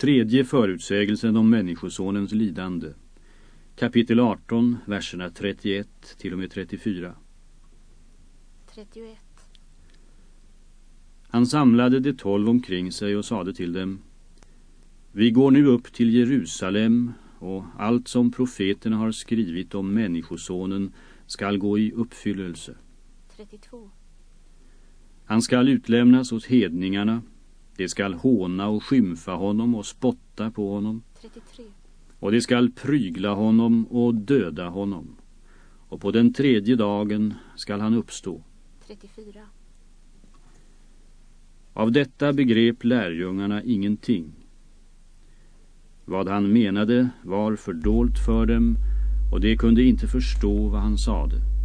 Tredje förutsägelsen om människosonens lidande. Kapitel 18, verserna 31 till och med 34. 31. Han samlade de tolv omkring sig och sade till dem Vi går nu upp till Jerusalem och allt som profeterna har skrivit om människosonen skall gå i uppfyllelse. 32. Han skall utlämnas åt hedningarna de skall håna och skymfa honom och spotta på honom 33. och de skall prygla honom och döda honom och på den tredje dagen skall han uppstå 34. Av detta begrep lärjungarna ingenting. Vad han menade var fördolt för dem och de kunde inte förstå vad han sade.